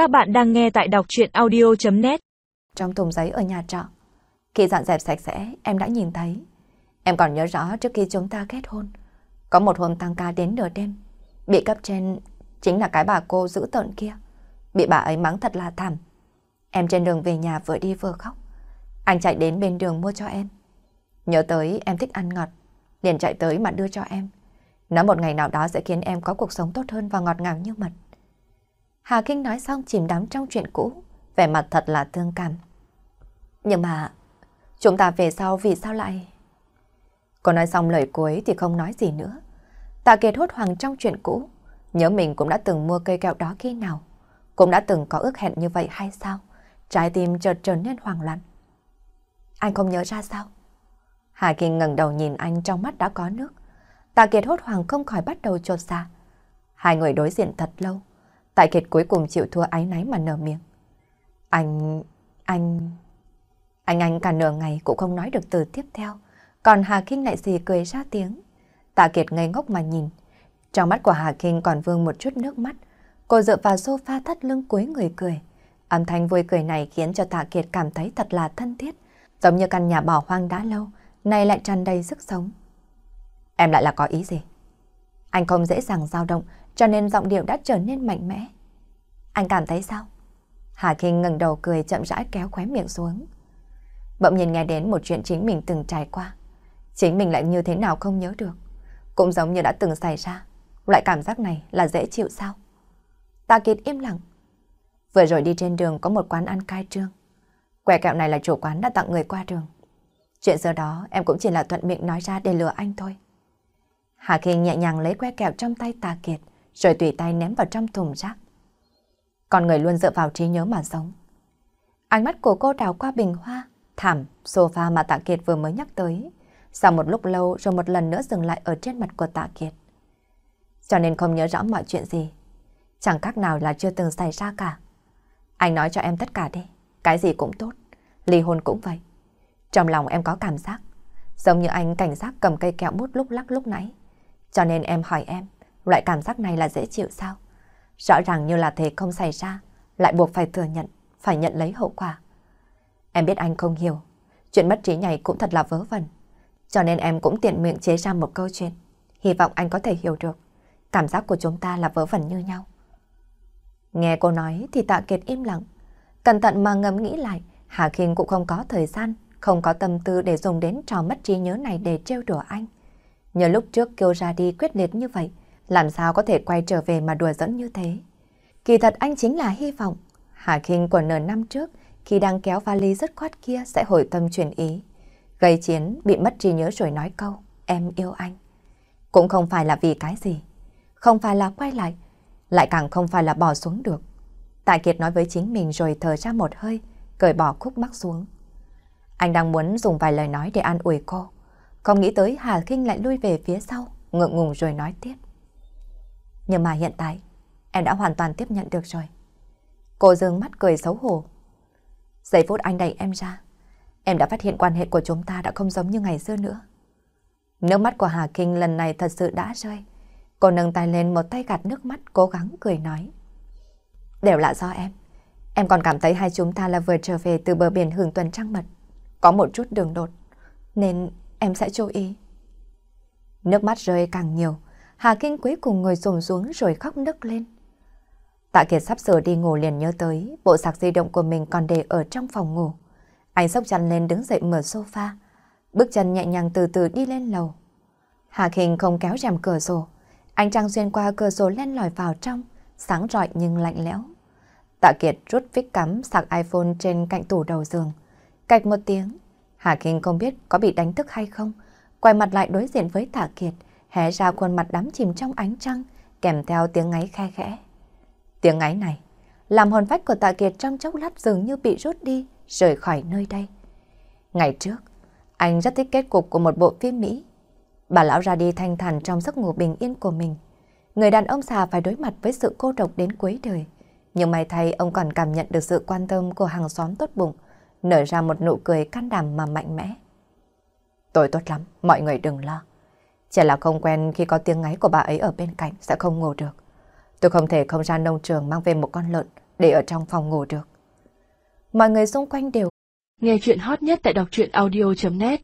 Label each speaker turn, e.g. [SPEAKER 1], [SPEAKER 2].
[SPEAKER 1] Các bạn đang nghe tại đọc chuyện audio.net
[SPEAKER 2] Trong thùng giấy ở nhà trọ, khi dọn dẹp sạch sẽ, em đã nhìn thấy. Em còn nhớ rõ trước khi chúng ta kết hôn, có một hôm tăng ca đến nửa đêm, bị cấp trên chính là cái bà cô giữ tợn kia. Bị bà ấy mắng thật là thảm. Em trên đường về nhà vừa đi vừa khóc. Anh chạy đến bên đường mua cho em. Nhớ tới em thích ăn ngọt, liền chạy tới mà đưa cho em. nó một ngày nào đó sẽ khiến em có cuộc sống tốt hơn và ngọt ngào như mật. Hà Kinh nói xong chìm đắm trong chuyện cũ, vẻ mặt thật là thương cảm. Nhưng mà, chúng ta về sau vì sao lại... Cô nói xong lời cuối thì không nói gì nữa. Tạ Kiệt hốt hoảng trong chuyện cũ, nhớ mình cũng đã từng mua cây kẹo đó khi nào. Cũng đã từng có ước hẹn như vậy hay sao? Trái tim chợt trở nên hoảng loạn. Anh không nhớ ra sao? Hà Kinh ngẩng đầu nhìn anh trong mắt đã có nước. Tạ Kiệt hốt hoảng không khỏi bắt đầu trột xa. Hai người đối diện thật lâu. Tạ Kiệt cuối cùng chịu thua ái náy mà nở miệng. Anh... anh... Anh anh cả nửa ngày cũng không nói được từ tiếp theo. Còn Hà Kinh lại gì cười ra tiếng. Tạ Kiệt ngây ngốc mà nhìn. Trong mắt của Hà Kinh còn vương một chút nước mắt. Cô dựa vào sofa thắt lưng cuối người cười. Âm thanh vui cười này khiến cho Tạ Kiệt cảm thấy thật là thân thiết. Giống như căn nhà bỏ hoang đã lâu, nay lại tràn đầy sức sống. Em lại là có ý gì? Anh không dễ dàng dao động, cho nên giọng điệu đã trở nên mạnh mẽ. Anh cảm thấy sao? Hà Kinh ngẩng đầu cười chậm rãi kéo khóe miệng xuống. Bỗng nhìn nghe đến một chuyện chính mình từng trải qua. Chính mình lại như thế nào không nhớ được. Cũng giống như đã từng xảy ra. Loại cảm giác này là dễ chịu sao? Ta Kiệt im lặng. Vừa rồi đi trên đường có một quán ăn cai trương. Quẻ kẹo này là chủ quán đã tặng người qua đường. Chuyện giờ đó em cũng chỉ là thuận miệng nói ra để lừa anh thôi. Hà Kinh nhẹ nhàng lấy que kẹo trong tay Tà Kiệt, rồi tùy tay ném vào trong thùng rác. Con người luôn dựa vào trí nhớ mà sống. Ánh mắt của cô đào qua bình hoa, thảm, sofa mà Tạ Kiệt vừa mới nhắc tới. Sau một lúc lâu rồi một lần nữa dừng lại ở trên mặt của Tạ Kiệt. Cho nên không nhớ rõ mọi chuyện gì. Chẳng khác nào là chưa từng xảy ra cả. Anh nói cho em tất cả đi. Cái gì cũng tốt. Ly hôn cũng vậy. Trong lòng em có cảm giác. Giống như anh cảnh giác cầm cây kẹo bút lúc lắc lúc nãy. Cho nên em hỏi em, loại cảm giác này là dễ chịu sao? Rõ ràng như là thế không xảy ra, lại buộc phải thừa nhận, phải nhận lấy hậu quả. Em biết anh không hiểu, chuyện mất trí này cũng thật là vớ vẩn. Cho nên em cũng tiện miệng chế ra một câu chuyện. Hy vọng anh có thể hiểu được. Cảm giác của chúng ta là vớ vẩn như nhau. Nghe cô nói thì tạ kiệt im lặng. Cẩn thận mà ngẫm nghĩ lại, Hà Kinh cũng không có thời gian, không có tâm tư để dùng đến trò mất trí nhớ này để trêu đùa anh. Nhờ lúc trước kêu ra đi quyết liệt như vậy, làm sao có thể quay trở về mà đùa dẫn như thế. Kỳ thật anh chính là hy vọng. Hà Kinh của nửa năm trước, khi đang kéo vali rất khoát kia sẽ hồi tâm chuyển ý. Gây chiến, bị mất trí nhớ rồi nói câu, em yêu anh. Cũng không phải là vì cái gì. Không phải là quay lại, lại càng không phải là bỏ xuống được. Tại Kiệt nói với chính mình rồi thở ra một hơi, cởi bỏ khúc mắc xuống. Anh đang muốn dùng vài lời nói để an ủi cô. Không nghĩ tới Hà Kinh lại lui về phía sau, ngượng ngùng rồi nói tiếp. Nhưng mà hiện tại, em đã hoàn toàn tiếp nhận được rồi. Cô dương mắt cười xấu hổ. Giây phút anh đẩy em ra, em đã phát hiện quan hệ của chúng ta đã không giống như ngày xưa nữa. Nước mắt của Hà Kinh lần này thật sự đã rơi. Cô nâng tay lên một tay gạt nước mắt cố gắng cười nói. Đều là do em. Em còn cảm thấy hai chúng ta là vừa trở về từ bờ biển hưởng tuần trăng mật. Có một chút đường đột. Nên em sẽ chú ý. Nước mắt rơi càng nhiều, Hà Kinh cuối cùng ngồi xổm xuống rồi khóc nức lên. Tạ Kiệt sắp sửa đi ngủ liền nhớ tới bộ sạc di động của mình còn để ở trong phòng ngủ. Anh sốc chăn lên đứng dậy mở sofa, bước chân nhẹ nhàng từ từ đi lên lầu. Hà Kinh không kéo rèm cửa sổ, anh trăng xuyên qua cửa sổ len lỏi vào trong, sáng rọi nhưng lạnh lẽo. Tạ Kiệt rút vít cắm sạc iPhone trên cạnh tủ đầu giường. Cạch một tiếng, Hà Kinh không biết có bị đánh thức hay không, quay mặt lại đối diện với Tạ Kiệt, hé ra khuôn mặt đắm chìm trong ánh trăng, kèm theo tiếng ngáy khe khẽ. Tiếng ngáy này, làm hồn phách của Tạ Kiệt trong chốc lát dường như bị rút đi, rời khỏi nơi đây. Ngày trước, anh rất thích kết cục của một bộ phim Mỹ. Bà lão ra đi thanh thản trong giấc ngủ bình yên của mình. Người đàn ông già phải đối mặt với sự cô độc đến cuối đời. Nhưng may thay ông còn cảm nhận được sự quan tâm của hàng xóm tốt bụng, nở ra một nụ cười can đảm mà mạnh mẽ. Tôi tốt lắm, mọi người đừng lo. Chỉ là không quen khi có tiếng ngáy của bà ấy ở bên cạnh sẽ không ngủ được. Tôi không thể không ra nông trường mang về một con lợn, để ở trong phòng ngủ được. Mọi người xung quanh đều
[SPEAKER 1] Nghe chuyện hot nhất tại đọc truyện audio.net